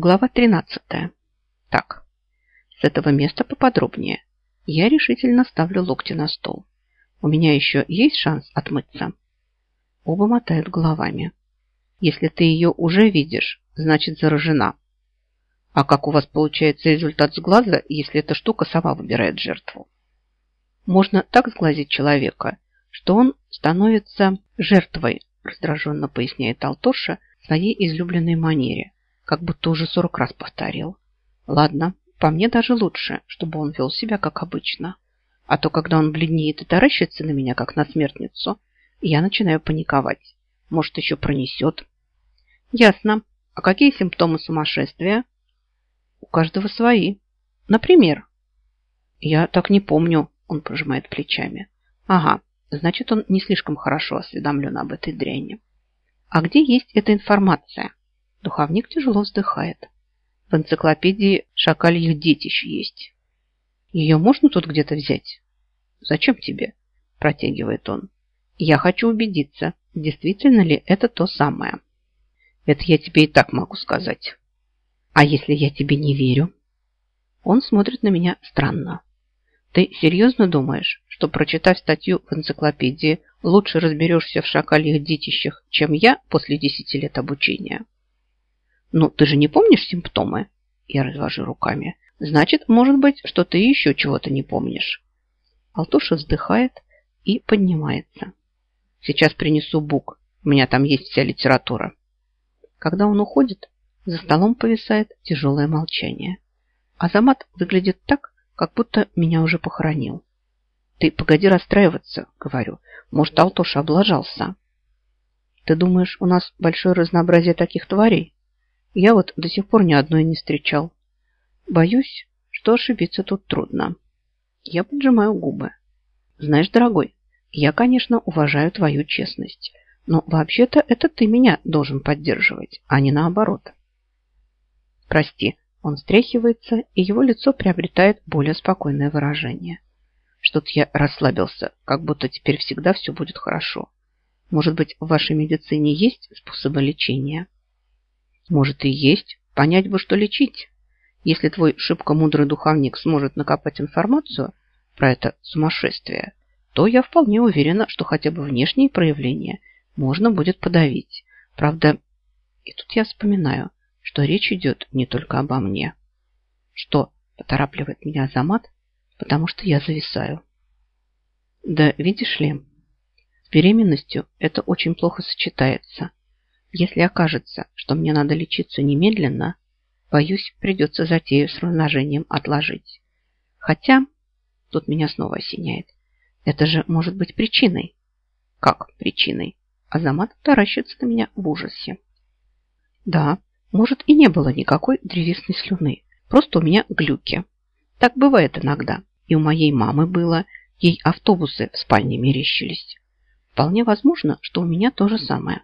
Глава 13. Так, с этого места поподробнее. Я решительно ставлю локти на стол. У меня еще есть шанс отмыться? Оба мотают головами. Если ты ее уже видишь, значит заражена. А как у вас получается результат с глаза, если эта штука сама выбирает жертву? Можно так сглазить человека, что он становится жертвой, раздраженно поясняет Алтоша в своей излюбленной манере – как будто уже сорок раз повторил. Ладно, по мне даже лучше, чтобы он вел себя как обычно. А то, когда он бледнеет и таращится на меня, как на смертницу, я начинаю паниковать. Может, еще пронесет. Ясно. А какие симптомы сумасшествия? У каждого свои. Например? Я так не помню, он пожимает плечами. Ага, значит, он не слишком хорошо осведомлен об этой дряни. А где есть эта информация? Духовник тяжело вздыхает. В энциклопедии шакальих детищ есть. Ее можно тут где-то взять? Зачем тебе? Протягивает он. Я хочу убедиться, действительно ли это то самое. Это я тебе и так могу сказать. А если я тебе не верю? Он смотрит на меня странно. Ты серьезно думаешь, что, прочитав статью в энциклопедии, лучше разберешься в шакальих детищах, чем я после десяти лет обучения? Ну, ты же не помнишь симптомы? Я развожу руками. Значит, может быть, что ты еще чего-то не помнишь. Алтуша вздыхает и поднимается. Сейчас принесу бук. У меня там есть вся литература. Когда он уходит, за столом повисает тяжелое молчание. Азамат выглядит так, как будто меня уже похоронил. Ты погоди расстраиваться, говорю. Может, Алтоша облажался. Ты думаешь, у нас большое разнообразие таких тварей? Я вот до сих пор ни одной не встречал. Боюсь, что ошибиться тут трудно. Я поджимаю губы. Знаешь, дорогой, я, конечно, уважаю твою честность, но вообще-то это ты меня должен поддерживать, а не наоборот. Прости, он встряхивается, и его лицо приобретает более спокойное выражение. Что-то я расслабился, как будто теперь всегда все будет хорошо. Может быть, в вашей медицине есть способы лечения? Может и есть. Понять бы, что лечить. Если твой шибко мудрый духовник сможет накопать информацию про это сумасшествие, то я вполне уверена, что хотя бы внешние проявления можно будет подавить. Правда, и тут я вспоминаю, что речь идет не только обо мне. Что поторапливает меня Азамат, потому что я зависаю. Да, видишь ли, с беременностью это очень плохо сочетается. Если окажется, что мне надо лечиться немедленно, боюсь, придется затею с размножением отложить. Хотя, тут меня снова осеняет, это же может быть причиной. Как причиной? Азамат таращится на меня в ужасе. Да, может и не было никакой древесной слюны. Просто у меня глюки. Так бывает иногда. И у моей мамы было. Ей автобусы в спальне мерещились. Вполне возможно, что у меня то же самое.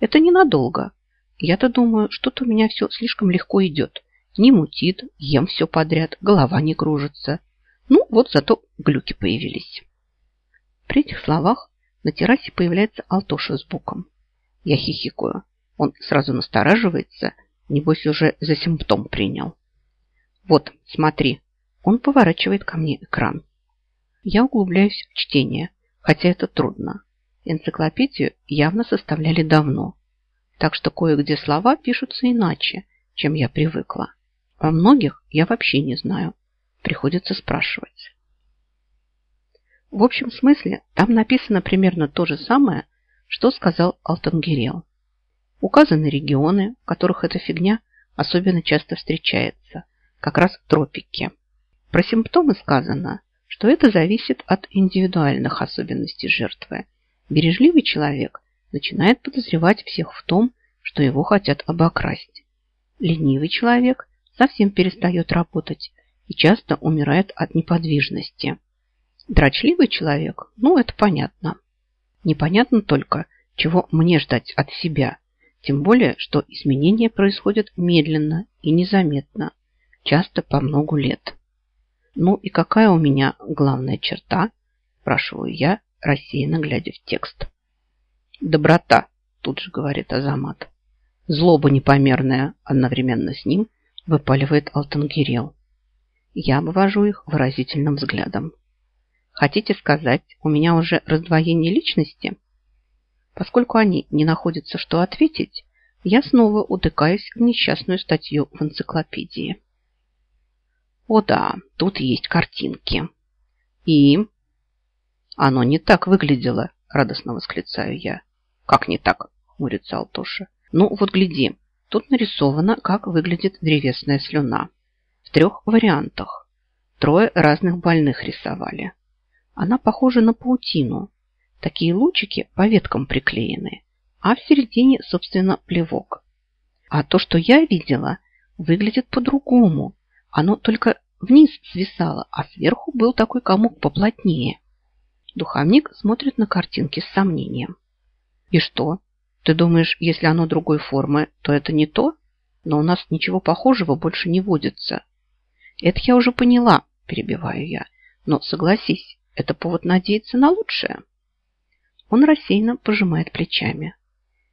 Это ненадолго. Я-то думаю, что-то у меня все слишком легко идет. Не мутит, ем все подряд, голова не кружится. Ну, вот зато глюки появились. При этих словах на террасе появляется Алтоша с буком. Я хихикаю. Он сразу настораживается, небось уже за симптом принял. Вот, смотри. Он поворачивает ко мне экран. Я углубляюсь в чтение, хотя это трудно. Энциклопедию явно составляли давно, так что кое-где слова пишутся иначе, чем я привыкла. О многих я вообще не знаю. Приходится спрашивать. В общем смысле там написано примерно то же самое, что сказал Алтангирел. Указаны регионы, в которых эта фигня особенно часто встречается, как раз тропики. Про симптомы сказано, что это зависит от индивидуальных особенностей жертвы – Бережливый человек начинает подозревать всех в том, что его хотят обокрасть. Ленивый человек совсем перестает работать и часто умирает от неподвижности. Дрочливый человек, ну это понятно. Непонятно только, чего мне ждать от себя, тем более, что изменения происходят медленно и незаметно, часто по многу лет. Ну и какая у меня главная черта, спрашиваю я, рассеянно глядя в текст. «Доброта», – тут же говорит Азамат. Злоба непомерная одновременно с ним выпаливает Алтангирел. Я обвожу их выразительным взглядом. Хотите сказать, у меня уже раздвоение личности? Поскольку они не находятся, что ответить, я снова утыкаюсь в несчастную статью в энциклопедии. О да, тут есть картинки. И... Оно не так выглядело, радостно восклицаю я. Как не так? Хмурится Алтоша. Ну вот гляди, тут нарисовано, как выглядит древесная слюна. В трех вариантах. Трое разных больных рисовали. Она похожа на паутину. Такие лучики по веткам приклеены, а в середине, собственно, плевок. А то, что я видела, выглядит по-другому. Оно только вниз свисало, а сверху был такой комок поплотнее. Духовник смотрит на картинки с сомнением. И что? Ты думаешь, если оно другой формы, то это не то? Но у нас ничего похожего больше не водится. Это я уже поняла, перебиваю я. Но согласись, это повод надеяться на лучшее. Он рассеянно пожимает плечами.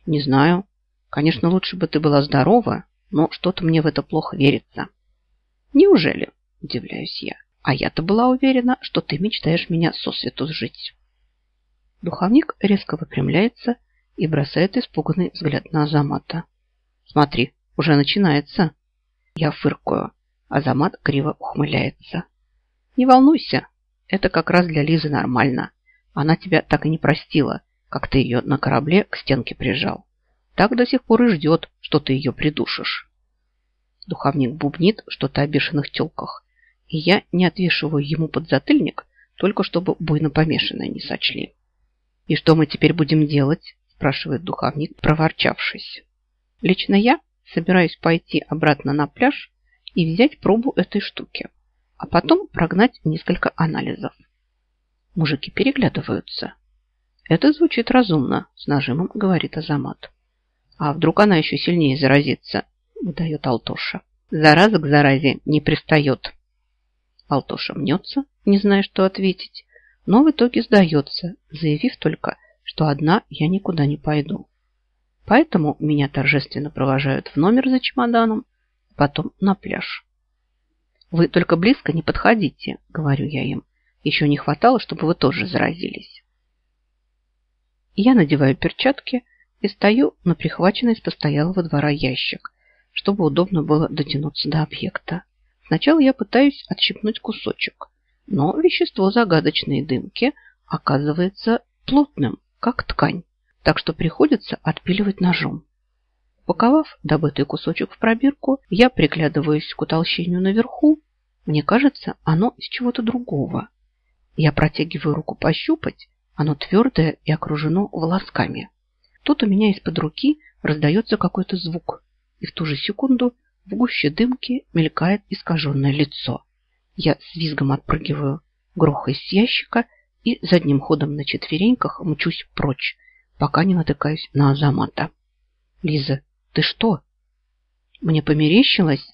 Не знаю. Конечно, лучше бы ты была здорова, но что-то мне в это плохо верится. Неужели? Удивляюсь я. А я-то была уверена, что ты мечтаешь меня сосвету сжить. Духовник резко выпрямляется и бросает испуганный взгляд на Азамата. Смотри, уже начинается. Я фыркаю. Азамат криво ухмыляется. Не волнуйся, это как раз для Лизы нормально. Она тебя так и не простила, как ты ее на корабле к стенке прижал. Так до сих пор и ждет, что ты ее придушишь. Духовник бубнит что-то о бешеных телках, и я не отвешиваю ему подзатыльник, только чтобы буйно помешанное не сочли. «И что мы теперь будем делать?» – спрашивает духовник, проворчавшись. «Лично я собираюсь пойти обратно на пляж и взять пробу этой штуки а потом прогнать несколько анализов. Мужики переглядываются. Это звучит разумно, с нажимом говорит Азамат. А вдруг она еще сильнее заразится, выдает Алтоша. Зараза к заразе не пристает. Алтоша мнется, не зная, что ответить, но в итоге сдается, заявив только, что одна я никуда не пойду. Поэтому меня торжественно провожают в номер за чемоданом, потом на пляж. Вы только близко не подходите, говорю я им. Еще не хватало, чтобы вы тоже заразились. Я надеваю перчатки и стою на прихваченный с постоялого двора ящик, чтобы удобно было дотянуться до объекта. Сначала я пытаюсь отщипнуть кусочек, но вещество загадочной дымки оказывается плотным, как ткань, так что приходится отпиливать ножом. Упаковав добытый кусочек в пробирку, я приглядываюсь к утолщению наверху. Мне кажется, оно из чего-то другого. Я протягиваю руку пощупать. Оно твердое и окружено волосками. Тут у меня из-под руки раздается какой-то звук. И в ту же секунду в гуще дымки мелькает искаженное лицо. Я с визгом отпрыгиваю, грохаясь с ящика и задним ходом на четвереньках мчусь прочь, пока не натыкаюсь на Азамата. Лиза, ты что? Мне померещилось?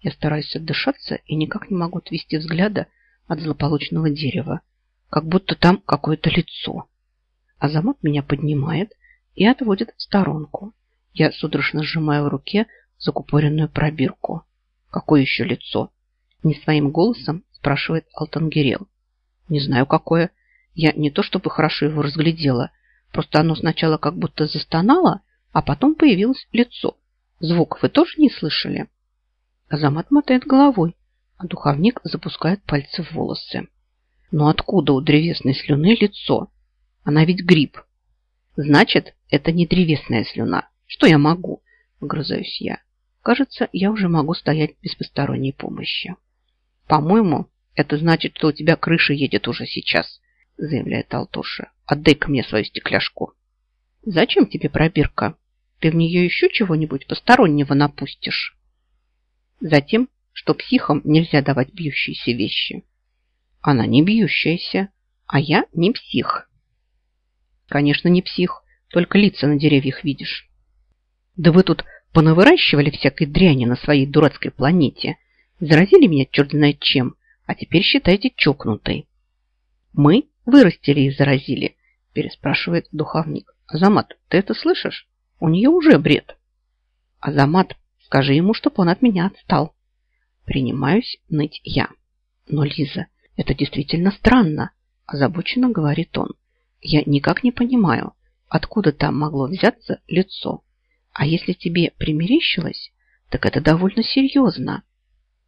Я стараюсь отдышаться и никак не могу отвести взгляда от злополучного дерева, как будто там какое-то лицо. Азамат меня поднимает и отводит в сторонку. Я судорожно сжимаю в руке закупоренную пробирку. Какое еще лицо? Не своим голосом спрашивает Алтангерел. Не знаю, какое. Я не то чтобы хорошо его разглядела, просто оно сначала как будто застонало, а потом появилось лицо. Звук вы тоже не слышали? Азамат мотает головой, а духовник запускает пальцы в волосы. Но откуда у древесной слюны лицо? Она ведь гриб. Значит, это не древесная слюна. Что я могу? Вгрызаюсь я. Кажется, я уже могу стоять без посторонней помощи. По-моему, это значит, что у тебя крыша едет уже сейчас, заявляет Алтоша. Отдай-ка мне свою стекляшку. Зачем тебе пробирка? Ты в нее еще чего-нибудь постороннего напустишь? Затем, что психам нельзя давать бьющиеся вещи. Она не бьющаяся, а я не псих. Конечно, не псих, только лица на деревьях видишь. Да вы тут понавыращивали всякой дряни на своей дурацкой планете. Заразили меня черт знает чем, а теперь считайте чокнутой. Мы вырастили и заразили, переспрашивает духовник. Азамат, ты это слышишь? У нее уже бред. Азамат, скажи ему, чтоб он от меня отстал. Принимаюсь ныть я. Но, Лиза, это действительно странно, озабоченно говорит он. Я никак не понимаю, откуда там могло взяться лицо. А если тебе примерещилось, так это довольно серьезно.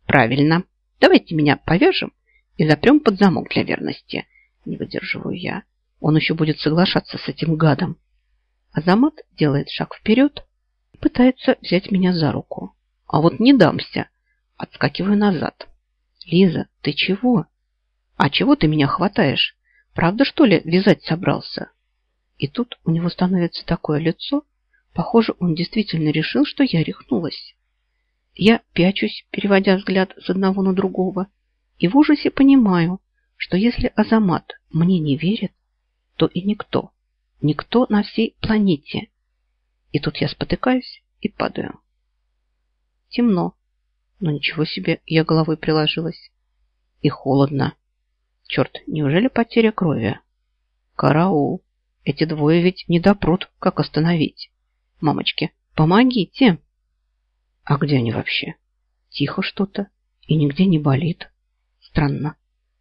Правильно. Давайте меня повяжем и запрем под замок для верности. Не выдерживаю я. Он еще будет соглашаться с этим гадом. Азамат делает шаг вперед и пытается взять меня за руку. А вот не дамся. Отскакиваю назад. Лиза, ты чего? А чего ты меня хватаешь? Правда, что ли, вязать собрался? И тут у него становится такое лицо, похоже, он действительно решил, что я рехнулась. Я пячусь, переводя взгляд с одного на другого, и в ужасе понимаю, что если Азамат мне не верит, то и никто, никто на всей планете. И тут я спотыкаюсь и падаю. Темно, но ничего себе, я головой приложилась. И холодно. Черт, неужели потеря крови? Караул. Эти двое ведь не допрут, как остановить. Мамочки, помогите! А где они вообще? Тихо что-то и нигде не болит. Странно,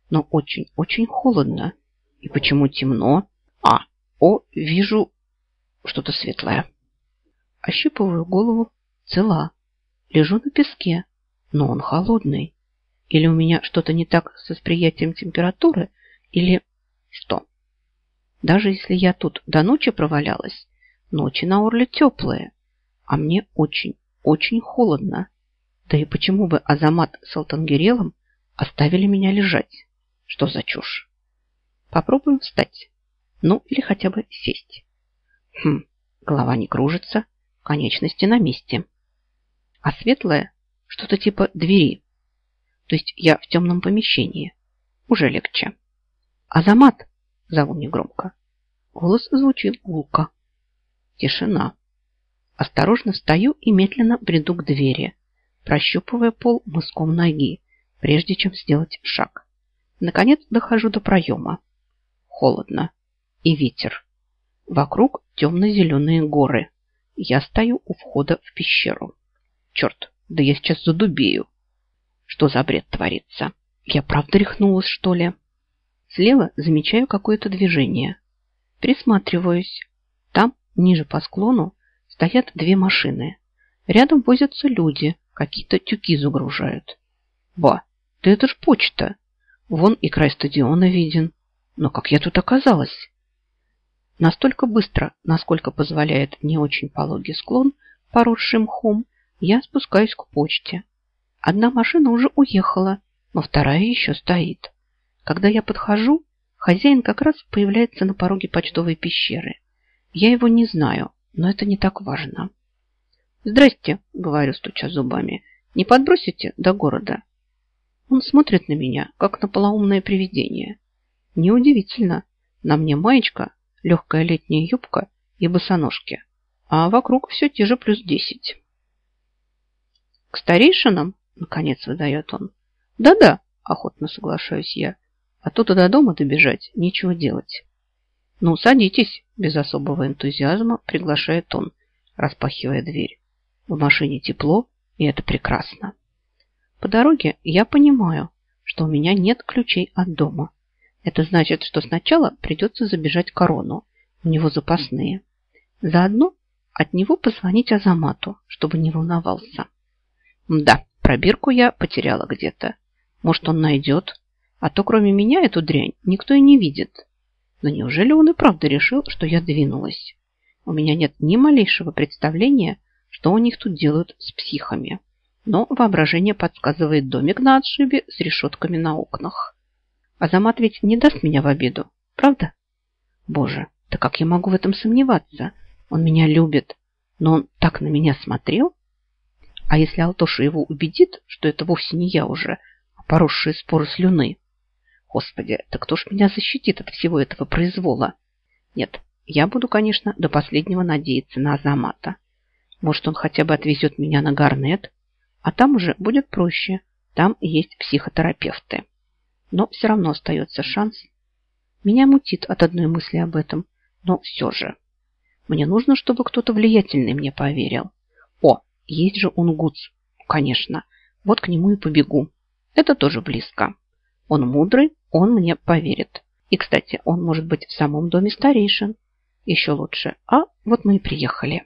но очень-очень холодно. И почему темно? А, о, вижу что-то светлое. Ощупываю голову, цела. Лежу на песке, но он холодный. Или у меня что-то не так с восприятием температуры, или что? Даже если я тут до ночи провалялась, ночи на Орле теплые, а мне очень, очень холодно. Да и почему бы Азамат с Алтангерелом оставили меня лежать? Что за чушь? Попробуем встать. Ну, или хотя бы сесть. Хм, голова не кружится, конечности на месте. А светлое что-то типа двери. То есть я в темном помещении. Уже легче. Азамат, зову негромко. Голос звучит гулко. Тишина. Осторожно встаю и медленно бреду к двери, прощупывая пол мыском ноги, прежде чем сделать шаг. Наконец дохожу до проема. Холодно. И ветер. Вокруг темно-зеленые горы. Я стою у входа в пещеру. Черт, да я сейчас задубею. Что за бред творится? Я правда рехнулась, что ли? Слева замечаю какое-то движение. Присматриваюсь. Там, ниже по склону, стоят две машины. Рядом возятся люди, какие-то тюки загружают. Ба, да это ж почта. Вон и край стадиона виден. Но как я тут оказалась? Настолько быстро, насколько позволяет не очень пологий склон, поросший мхом, я спускаюсь к почте. Одна машина уже уехала, но вторая еще стоит. Когда я подхожу, хозяин как раз появляется на пороге почтовой пещеры. Я его не знаю, но это не так важно. «Здрасте», — говорю, стуча зубами. «Не подбросите до города?» Он смотрит на меня, как на полоумное привидение. Неудивительно. На мне маечка, легкая летняя юбка и босоножки. А вокруг все те же плюс десять. «К старейшинам?» — наконец выдает он. «Да-да», — охотно соглашаюсь я. «А то до дома добежать, нечего делать». «Ну, садитесь», – без особого энтузиазма приглашает он, распахивая дверь. В машине тепло, и это прекрасно. По дороге я понимаю, что у меня нет ключей от дома. Это значит, что сначала придется забежать к корону. У него запасные. Заодно от него позвонить Азамату, чтобы не волновался. Да, пробирку я потеряла где-то. Может, он найдет. А то кроме меня эту дрянь никто и не видит. Но неужели он и правда решил, что я двинулась? У меня нет ни малейшего представления, что у них тут делают с психами. Но воображение подсказывает домик на отшибе с решетками на окнах. Азамат ведь не даст меня в обиду, правда? Боже, да как я могу в этом сомневаться? Он меня любит, но он так на меня смотрел. А если Алтоша его убедит, что это вовсе не я уже, а поросшие споры слюны? Господи, так кто ж меня защитит от всего этого произвола? Нет, я буду, конечно, до последнего надеяться на Азамата. Может, он хотя бы отвезет меня на Гарнет, а там уже будет проще. Там есть психотерапевты. Но все равно остается шанс. Меня мутит от одной мысли об этом, но все же. Мне нужно, чтобы кто-то влиятельный мне поверил. О, есть же Унгутс. Конечно, вот к нему и побегу. Это тоже близко. Он мудрый, он мне поверит. И, кстати, он может быть в самом доме старейшин. Еще лучше. А вот мы и приехали.